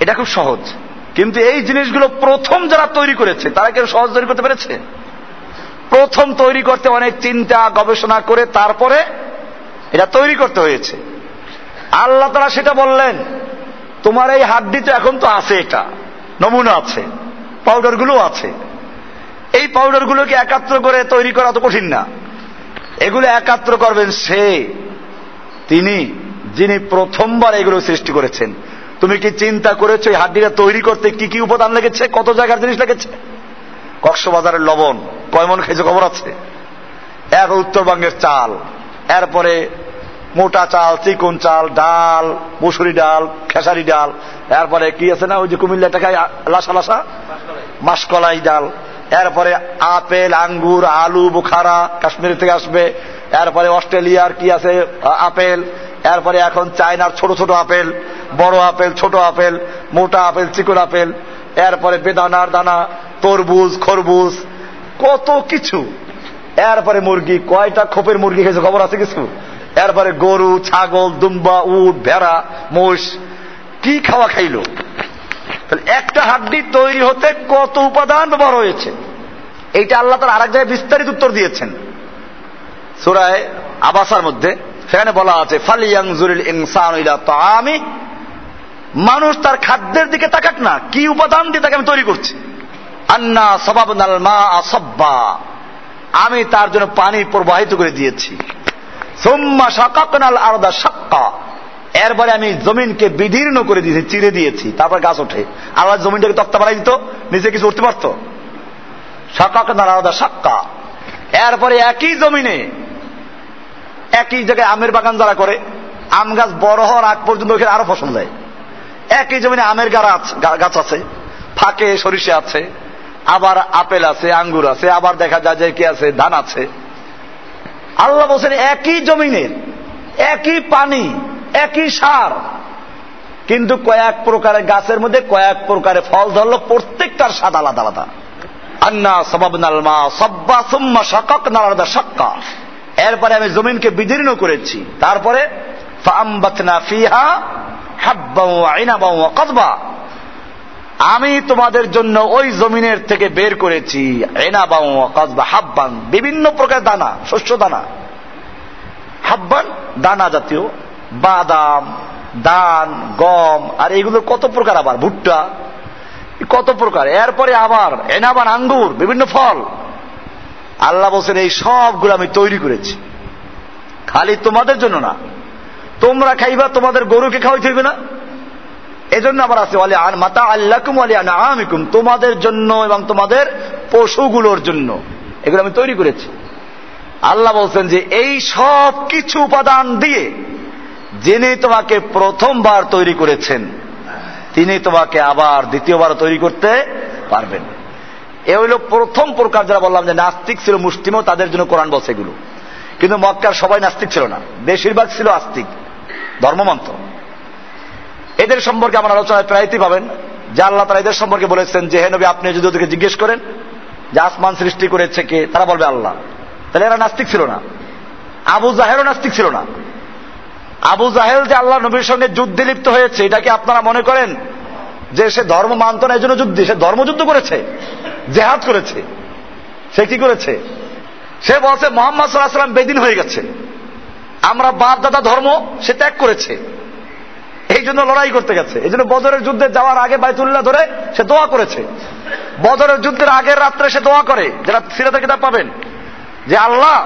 এটা খুব সহজ। কিন্তু এই জিনিসগুলো প্রথম যারা তৈরি করেছে, তারা কেউ সহজ তৈরি করতে পেরেছে? প্রথম তৈরি করতে অনেক চিন্তা, গবেষণা করে তারপরে এটা তৈরি করতে হয়েছে। আল্লাহ তারা সেটা বললেন তোমার এই হাড্ডি তো এখন তো আছে এটা। নমুনা আছে। পাউডারগুলো আছে। এই পাউডারগুলোকে একাত্র করে তৈরি করা তো কঠিন না। এগুলো একাত্র করবেন সে, তিনি, যিনি প্রথমবার এগুলো সৃষ্টি করেছেন। তুমি কি চিন্তা করেছ এই হাড্ডিটা তৈরি করতে কি কি উপাদান লেগেছে? কত জায়গার জিনিস লেগেছে? কক্সবাজারের লবণ কয়মন খেয়েছে খবর আছে? এক উত্তরবঙ্গের চাল, এরপরে মোটা চাল, চিকন চাল, ডাল, মুসুরি ডাল, খেসারি ডাল। এরপরে কি আছে না, ওই যে কুমিল্লা টাকায় লাসা লাসা? মাসকলাই ডাল। এরপরে আপেল, আঙ্গুর, আলু, বুখারা, কাশ্মীর থেকে আসবে। এরপরে অস্ট্রেলিয়ার কি আছে আপেল। এরপরে এখন চায়নার ছোট ছোট আপেল, বড় আপেল, ছোট আপেল, মোটা আপেল, চিকন আপেল। এরপরে বেদানার দানা তরবুজ খরবুজ কত কিছু। এরপরে মুরগি, কয়টা খোপের মুরগি খেয়েছে, খবর আছে কিছু? এরপরে গরু, ছাগল, দুম্বা, উট, ভেড়া, মোষ, কি খাওয়া খাইল? একটা হাড্ডি তৈরি হতে কত উপাদান ব্যবহার হয়েছে? এইটা আল্লাহ তার আরেক জায়গায় বিস্তারিত উত্তর দিয়েছেন। সুরায় আবাসার মধ্যে সেখানে বলা আছে ফালিয়াং ফালিয়াংজুরিল ইনসান আমি মানুষ তার খাদ্যের দিকে তাকাক না, কি উপাদান দিয়ে তাকে আমি তৈরি করছি? আন্না সবাব মা আসব্বা আমি তার জন্য পানি প্রবাহিত করে দিয়েছি। সোম্মা শাকাকনাল আরদা সাক্কা এরপরে আমি জমিনকে বিদীর্ণ করে দিয়েছি, চিরে দিয়েছি, তারপর গাছ ওঠে। আবার জমিনটাকে তক্তা বাড়াই দিত, নিজে কিছু উঠতে পারত। শাকাকনাল আরদা সাক্কা এরপরে একই জমিনে, একই জায়গায় আমের বাগান যারা করে, আম গাছ বড় হওয়ার আগ পর্যন্ত ওখানে আরও ফসল দেয়। একই জমিনে আমের গাছ আছে, ফাঁকে সরিষে আছে, আবার আপেল আছে, আঙ্গুর আছে, আবার দেখা যায় যে কি আছে, ধান আছে। আল্লাহ বলছেন, একই জমিনের একই পানি, একই সার। কিন্তু কয়েক প্রকারের গাছের মধ্যে কয়েক প্রকারের ফল ধরলো প্রত্যেকটার স্বাদ আলাদা আলাদা। আন্না সবাব নালমা সব্বা সুম্মা শাকাক নালাদা সাক্কা এরপরে আমি জমিনকে বিদীর্ণ করেছি। তারপরে ফিহা কদবা। আমি তোমাদের জন্য ওই জমিনের থেকে বের করেছি। এনাবাউ কসবা হাব্বান। বিভিন্ন প্রকার দানা, শস্য দানা। হাব্বান, দানা জাতীয়। বাদাম দান গম, আর এগুলোর কত প্রকার আবার? ভুট্টা। কত প্রকার? এরপরে আবার এনাবান আঙ্গুর, বিভিন্ন ফল। আল্লাহ বলছেন, এই সবগুলো আমি তৈরি করেছি। খালি তোমাদের জন্য না। তোমরা খাইবা, তোমাদের গরুকে খাওয়াই থাকবে না। এজন্য আবার আছে, ওয়ালি আন মাতা আল্লাকুম ওয়ালি আমিকুম তোমাদের জন্য এবং তোমাদের পশুগুলোর জন্য। এগুলো আমি তৈরি করেছি। আল্লাহ বলছেন যে, এই সব কিছু উপাদান দিয়ে যিনি তোমাকে প্রথমবার তৈরি করেছেন, তিনি তোমাকে আবার দ্বিতীয়বার তৈরি করতে পারবেন। এ হইল প্রথম প্রকার যারা বললাম যে নাস্তিক ছিল মুষ্টিমও তাদের জন্য কোরআন বলছে এগুলো। কিন্তু মক্কার সবাই নাস্তিক ছিল না। বেশিরভাগ ছিল আস্তিক, ধর্মমন্ত্র। এদের সম্পর্কে আমার আলোচনায় প্রায়ই পাবেন, যে আল্লাহ তারা এদের সম্পর্কে বলেছেন যে, হে নবী, আপনি যদি ওদেরকে জিজ্ঞেস করেন যে আসমান সৃষ্টি করেছে কে, তারা বলবে আল্লাহ। তাহলে এরা নাস্তিক ছিল না। আবু জাহেরও নাস্তিক ছিল না। আবু জাহেল যে আল্লাহ নবীর সঙ্গে যুদ্ধে লিপ্ত হয়েছে এটাকে আপনারা মনে করেন যে সে ধর্ম মানত না এই জন্য যুদ্ধে? সে ধর্মযুদ্ধ করেছে, জেহাদ করেছে। সে কি করেছে? সে বলছে, মোহাম্মদ সাল্লাহ সাল্লাম বেদিন হয়ে গেছে। আমরা বাপ দাদা ধর্ম, সে ত্যাগ করেছে। এই জন্য লড়াই করতে গেছে। এই জন্য বদরের যুদ্ধে যাওয়ার আগে বাইতুল্লাহ ধরে সে দোয়া করেছে। বদরের যুদ্ধের আগের রাত্রে সে দোয়া করে, যারা সিরাতের কিতাব পাবেন, যে আল্লাহ,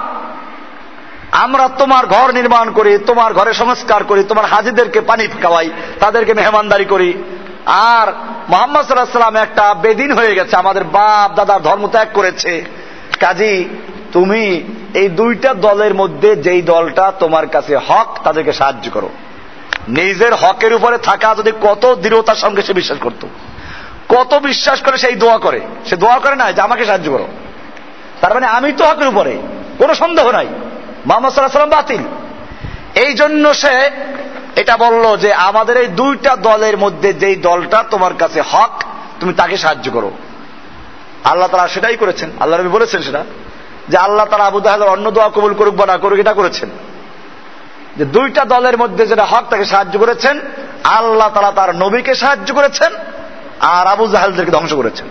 আমরা তোমার ঘর নির্মাণ করি, তোমার ঘরে সংস্কার করি, তোমার হাজিদেরকে পানি খাওয়াই, তাদেরকে মেহমানদারি করি। আর মোহাম্মদ সাল্লাহ সাল্লাম একটা বেদিন হয়ে গেছে, আমাদের বাপ দাদা ধর্ম ত্যাগ করেছে। কাজী, তুমি এই দুইটা দলের মধ্যে যেই দলটা তোমার কাছে হক, তাদেরকে সাহায্য করো। নিজের হকের উপরে থাকা যদি কত দৃঢ়তার সঙ্গে সে বিশ্বাস করত। কত বিশ্বাস করে সেই দোয়া করে। সে দোয়া করে না যে আমাকে সাহায্য করো। তার মানে আমি তো হকের উপরে। কোনো সন্দেহ নাই। মোহাম্মদ সাল্লাহ সাল্লাম বাতিল। এই জন্য সে এটা বলল যে আমাদের এই দুইটা দলের মধ্যে যেই দলটা তোমার কাছে হক, তুমি তাকে সাহায্য করো। আল্লাহ তারা সেটাই করেছেন। আল্লাহ নবী বলেছেন সেটা। যে আল্লাহ তারা আবু দাহের অন্য দোয়া কবুল করুক বা না করুক, এটা করেছেন। যে দুইটা দলের মধ্যে যেটা হক তাকে সাহায্য করেছেন, আল্লাহ তারা তার নবীকে সাহায্য করেছেন, আর আবু জাহালদেরকে ধ্বংস করেছেন।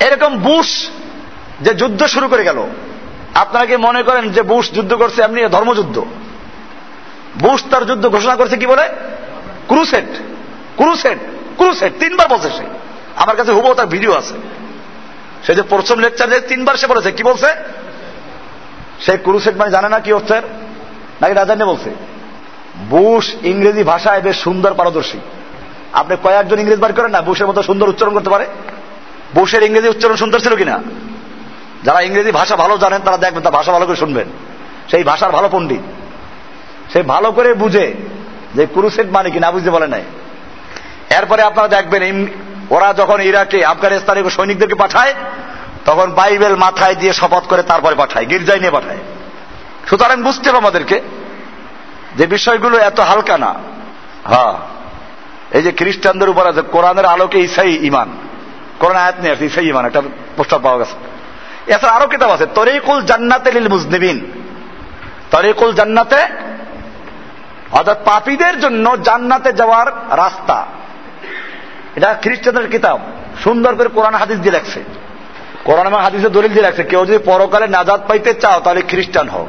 এরকম বুশ যে যুদ্ধ শুরু করে গেল। আপনারা কি মনে করেন যে বুশ যুদ্ধ করছে এমনি ধর্মযুদ্ধ? বুশ তার যুদ্ধ ঘোষণা করছে কি বলে? ক্রুসেট ক্রুসেট ক্রুসেট তিনবার বলছে সে। আমার কাছে হুবো তার ভিডিও আছে। সে যে প্রথম লেকচার যে তিনবার সে বলেছে। কি বলছে? সে ক্রুসেট মানে জানে না কি হচ্ছে নাকি না জানে বলছে? বুশ ইংরেজি ভাষায় বেশ সুন্দর পারদর্শী। আপনি কয়েকজন ইংরেজ বার করেন না, বুশের মতো সুন্দর উচ্চারণ করতে পারে? বুশের ইংরেজি উচ্চারণ সুন্দর ছিল কিনা? যারা ইংরেজি ভাষা ভালো জানেন, তারা দেখবেন, তার ভাষা ভালো করে শুনবেন। সেই ভাষার ভালো পণ্ডিত। সে ভালো করে বুঝে যে ক্রুসেট মানে কি, না বুঝতে বলে নাই। এরপরে আপনারা দেখবেন ওরা যখন ইরাকে, আফগানিস্তানে সৈনিকদেরকে পাঠায়, তখন বাইবেল মাথায় দিয়ে শপথ করে তারপরে পাঠায়, গির্জায় নিয়ে পাঠায়। সুতরাং বুঝতে হবে আমাদেরকে যে বিষয়গুলো এত হালকা না। হ্যাঁ। এই যে খ্রিস্টানদের উপর আছে, কোরআনের আলোকে ইসাই ইমান কোরআন আয়াত নিয়ে আসছে, ইসাই ইমান একটা প্রস্তাব পাওয়া গেছে। এছাড়া আরও কিতাব আছে, তরিকুল জান্নাতে লিল মুজনিবিন। তরিকুল জান্নাতে অর্থাৎ পাপীদের জন্য জান্নাতে যাওয়ার রাস্তা। এটা খ্রিস্টানদের কিতাব। সুন্দর করে কোরআন হাদিস দিয়ে রাখছে। কোরআন এবং হাদিসের দলিল দিয়ে রাখছে, কেউ যদি পরকালে নাজাদ পাইতে চাও, তাহলে খ্রিস্টান হও।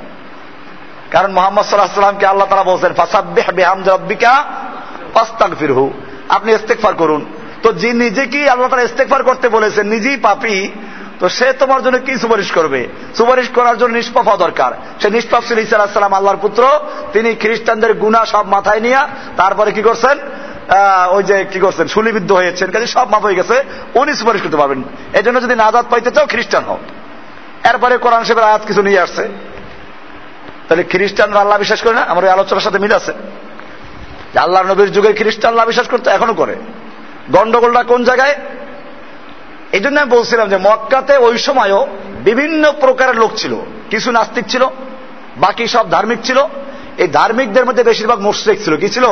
কারণ মোহাম্মদ সাল্লাহ সাল্লামকে আল্লাহ তারা বলছেন, ফাসাব্বেহ বেহাম রব্বিকা পাস্তাক ফিরহু আপনি ইস্তেকফার করুন। তো যে নিজেকেই আল্লাহ তারা ইস্তেকফার করতে বলেছেন? নিজেই পাপি। তো সে তোমার জন্য কি সুপারিশ করবে? সুপারিশ করার জন্য নিষ্পাপ হওয়া দরকার। সে নিষ্পাপ ছিল ইসা আলাহিসাল্লাম আল্লাহর পুত্র। তিনি খ্রিস্টানদের গুণা সব মাথায় নিয়ে তারপরে কি করছেন? ওই যে কি করছেন? সুলিবিদ্ধ হয়েছেন। কাজে সব মাপ হয়ে গেছে। উনি সুপারিশ করতে পারবেন। এই জন্য যদি নাজাদ পাইতে চাও, খ্রিস্টান হও। এরপরে কোরআন সাহেবের আয়াত কিছু নিয়ে আসছে। তাহলে খ্রিস্টানরা আল্লাহ বিশ্বাস করে না? আমার ওই আলোচনার সাথে মিল আছে। আল্লাহ নবীর যুগে খ্রিস্টান আল্লাহ বিশ্বাস করতে, এখনও করে। গন্ডগোলটা কোন জায়গায়? এই জন্য আমি বলছিলাম যে মক্কাতে ওই সময়ও বিভিন্ন প্রকারের লোক ছিল। কিছু নাস্তিক ছিল, বাকি সব ধার্মিক ছিল। এই ধার্মিকদের মধ্যে বেশিরভাগ মোশরেক ছিল। কি ছিল?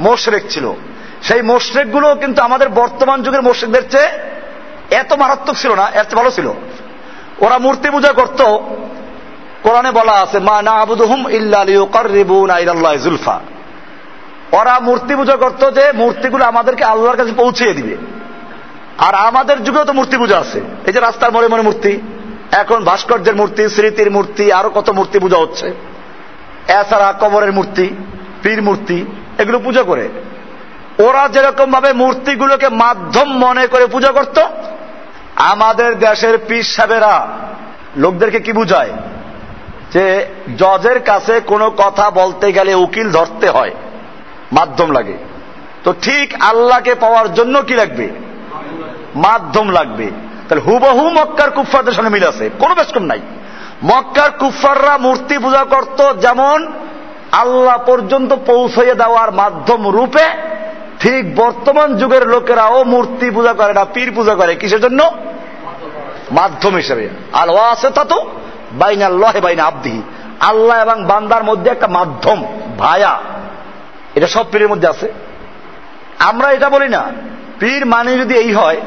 মোশরেক ছিল। সেই মোশরেকগুলো কিন্তু আমাদের বর্তমান যুগের মোশরেকদের চেয়ে এত মারাত্মক ছিল না এত ভালো ছিল। ওরা মূর্তি পূজা করত কোরআনে বলা আছে, মা না আবুদুহুম ইল্লা জুলফা। ওরা মূর্তি পূজা করত যে মূর্তিগুলো আমাদেরকে আল্লাহর কাছে পৌঁছিয়ে দিবে। আর আমাদের যুগেও তো মূর্তি পূজা আছে। এই যে রাস্তার মনে মনে মূর্তি, এখন ভাস্কর্যের মূর্তি, স্মৃতির মূর্তি, আরও কত মূর্তি পূজা হচ্ছে। এছাড়া কবরের মূর্তি, পীর মূর্তি, এগুলো পূজা করে। ওরা যেরকম ভাবে মূর্তিগুলোকে মাধ্যম মনে করে পূজা করত, আমাদের দেশের পীর সাহেবেরা লোকদেরকে কি বুঝায়? যে জজের কাছে কোনো কথা বলতে গেলে উকিল ধরতে হয়, মাধ্যম লাগে। তো ঠিক আল্লাহকে পাওয়ার জন্য কি লাগবে? মাধ্যম লাগবে। তাহলে হুবহু মক্কার কুফারদের সঙ্গে মিল আছে, কোনো বেশ কম নাই। মক্কার কুফাররা মূর্তি পূজা করত যেমন আল্লাহ পর্যন্ত পৌঁছাইয়ে দেওয়ার মাধ্যম রূপে, ঠিক বর্তমান যুগের লোকেরাও মূর্তি পূজা করে না, পীর পূজা করে। কিসের জন্য? মাধ্যম হিসেবে। আর আছে তা তো বাইনা লহে বাইনা আব্দিহি। আল্লাহ এবং বান্দার মধ্যে একটা মাধ্যম, ভায়া। এটা সব পীরের মধ্যে আছে। আমরা এটা বলি না। পীর মানে যদি এই হয়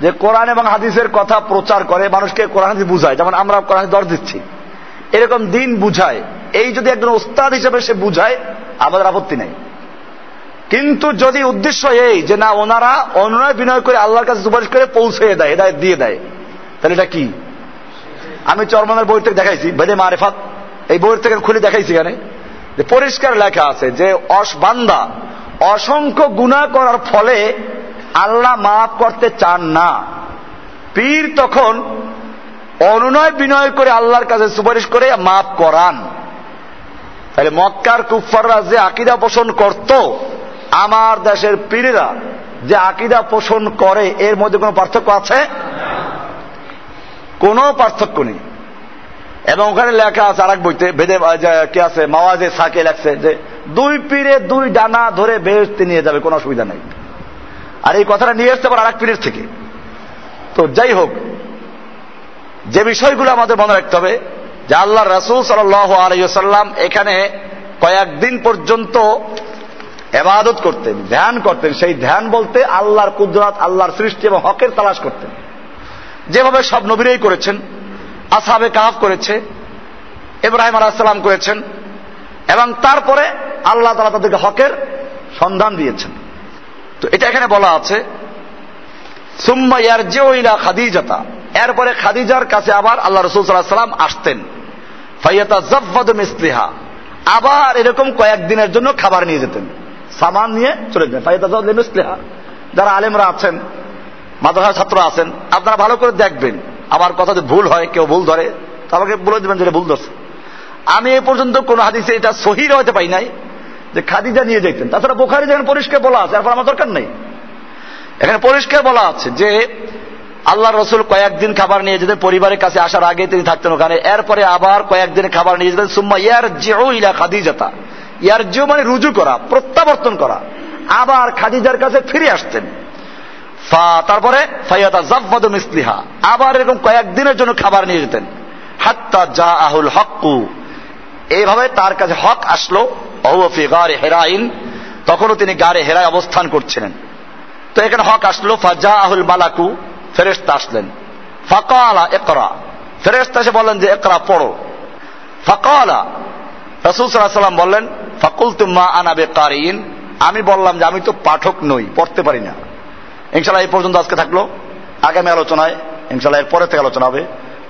যে কোরআন এবং হাদিসের কথা প্রচার করে, মানুষকে কোরআন হাদিস বুঝায়, যেমন আমরা কোরআন দর দিচ্ছি। এরকম দিন বুঝায়। এই যদি একজন ওস্তাদ হিসেবে সে বুঝায়, আমাদের আপত্তি নেই। কিন্তু যদি উদ্দেশ্য এই যে না, ওনারা অনুনয় বিনয় করে আল্লাহর কাছে সুপারিশ করে পৌঁছে দেয়, হেদায়ত দিয়ে দেয়, তাহলে এটা কি? আমি চরমানের বই থেকে দেখাইছি, বেদে মারেফাত, এই বইয়ের থেকে খুলে দেখাইছি এখানে। যে পরিষ্কার লেখা আছে যে অসবান্দা অসংখ্য গুণা করার ফলে আল্লাহ মাফ করতে চান না। পীর তখন অনুনয় বিনয় করে আল্লাহর কাছে সুপারিশ করে মাফ করান। তাহলে মক্কার কুফাররা যে আকিদা পোষণ করত, আমার দেশের পীরেরা যে আকিদা পোষণ করে, এর মধ্যে কোনো পার্থক্য আছে? কোনো পার্থক্য নেই। এবং ওখানে লেখা আছে আরেক বইতে, বেদে কে আছে, মাওয়াজে সাকে লেখছে যে, দুই পীরে দুই ডানা ধরে বেহস্তে নিয়ে যাবে, কোনো অসুবিধা নেই। আর এই কথাটা নিয়ে আসতে পারে আরেক পীরের থেকে। তো যাই হোক, যে বিষয়গুলো আমাদের মনে রাখতে হবে, যে আল্লাহ রাসুল সাল্লাম এখানে কয়েকদিন পর্যন্ত এবাদত করতেন, ধ্যান করতেন। সেই ধ্যান বলতে আল্লাহর কুদরাত, আল্লাহর সৃষ্টি এবং হকের তালাশ করতেন। যেভাবে সব নবীরাই করেছেন আসাবে কাহাফ করেছে, ইব্রাহিম আলাহাম করেছেন, এবং তারপরে আল্লাহ তালা তাদেরকে হকের সন্ধান দিয়েছেন। তো এটা এখানে বলা আছে, সুম্মা ইয়ারজিউলা খাদিজাতা। এরপরে খাদিজার কাছে আবার আল্লাহ রসুল সাল্লাম আসতেন। ফাইয়াতা জব্বাদ মিসলিহা। আবার এরকম কয়েকদিনের জন্য খাবার নিয়ে যেতেন। সামান নিয়ে চলে যেতেন ফাইয়াতা জব্বাদ মিসলিহা। যারা আলেমরা আছেন মাদ্রাসা ছাত্র আছেন, আপনারা ভালো করে দেখবেন। আমার কথা যদি ভুল হয়, কেউ ভুল ধরে, তো আমাকে বলে দেবেন যে ভুল ধরছে। আমি এ পর্যন্ত কোন হাদিসে এটা সহির হতে পাই নাই, যে খাদিজা নিয়ে যেতেন তাছাড়া বোখারি যেখানে পরিষ্কার বলা আছে এরপর আমার দরকার নেই। এখানে পরিষ্কার বলা আছে যে আল্লাহ রসুল কয়েকদিন খাবার নিয়ে যেতেন, পরিবারের কাছে আসার আগে তিনি থাকতেন ওখানে। এরপরে আবার কয়েকদিন খাবার নিয়ে যেতেন, সুম্মা ইয়ার জিও ইলা খাদিজাতা। ইয়ার জিও মানে রুজু করা, প্রত্যাবর্তন করা। আবার খাদিজার কাছে ফিরে আসতেন। তারপরে ফাইয়াতা জাফাদু মিসলিহা। আবার এরকম কয়েকদিনের জন্য খাবার নিয়ে যেতেন। হাত্তা যা আহুল হকু এইভাবে তার কাছে হক আসলো। অহুফি গারে হেরাইন তখনও তিনি গারে হেরায় অবস্থান করছিলেন। তো এখানে হক আসলো ফাজা আহুল বালাকু ফেরেস্তা আসলেন। ফাকালা একরা ফেরেস্তা এসে বললেন যে একরা পড়ো। ফাকালা, রসুল সাল্লাম বললেন ফাকুল তুম্মা আনাবে কারিন আমি বললাম যে, আমি তো পাঠক নই, পড়তে পারি না। ইনশাল্লাহ এই পর্যন্ত আজকে থাকল। আগামী আলোচনায় ইনশাল্লাহ এর পরে থেকে আলোচনা হবে।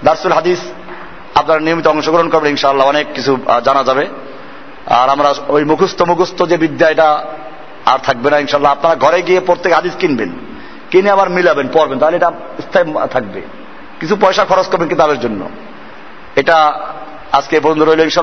দার্সুল হাদিস আপনারা নিয়মিত অংশগ্রহণ করবেন, ইনশাআল্লাহ অনেক কিছু জানা যাবে। আর আমরা ওই মুখস্থ মুখস্থ যে বিদ্যা, এটা আর থাকবে না ইনশাল্লাহ আপনারা ঘরে গিয়ে প্রত্যেক হাদিস কিনবেন। কিনে আবার মিলাবেন, পড়বেন, তাহলে এটা স্থায়ী থাকবে। কিছু পয়সা খরচ করবেন কিতাবের জন্য। এটা আজকে পর্যন্ত রইল ইনশাল্লাহ